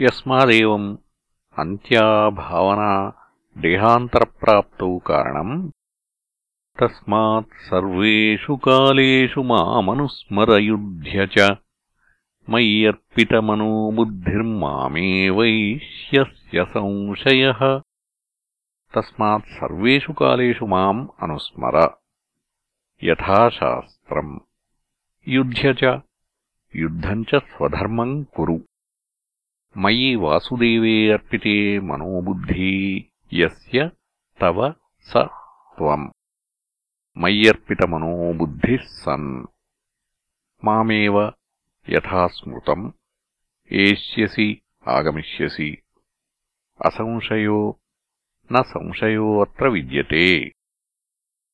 यस्मादेवम् अन्त्या भावना देहान्तरप्राप्तौ कारणम् तस्मात् सर्वेषु कालेषु मामनुस्मरयुध्य च मय्यर्पितमनोबुद्धिर्मामेवैष्यस्य संशयः। तस्मात् सर्वेषु कालेषु माम् अनुस्मर। यथाशास्त्रम् युध्य च। युद्धम् च स्वधर्मम् कुरु। मयि वासुदेवे अर्पिते मनोबुद्धी यस्य तव स त्वम् मय्यर्पितमनोबुद्धिः सन् मामेव यथा स्मृतम् एष्यसि आगमिष्यसि असंशयो न संशयोऽत्र विद्यते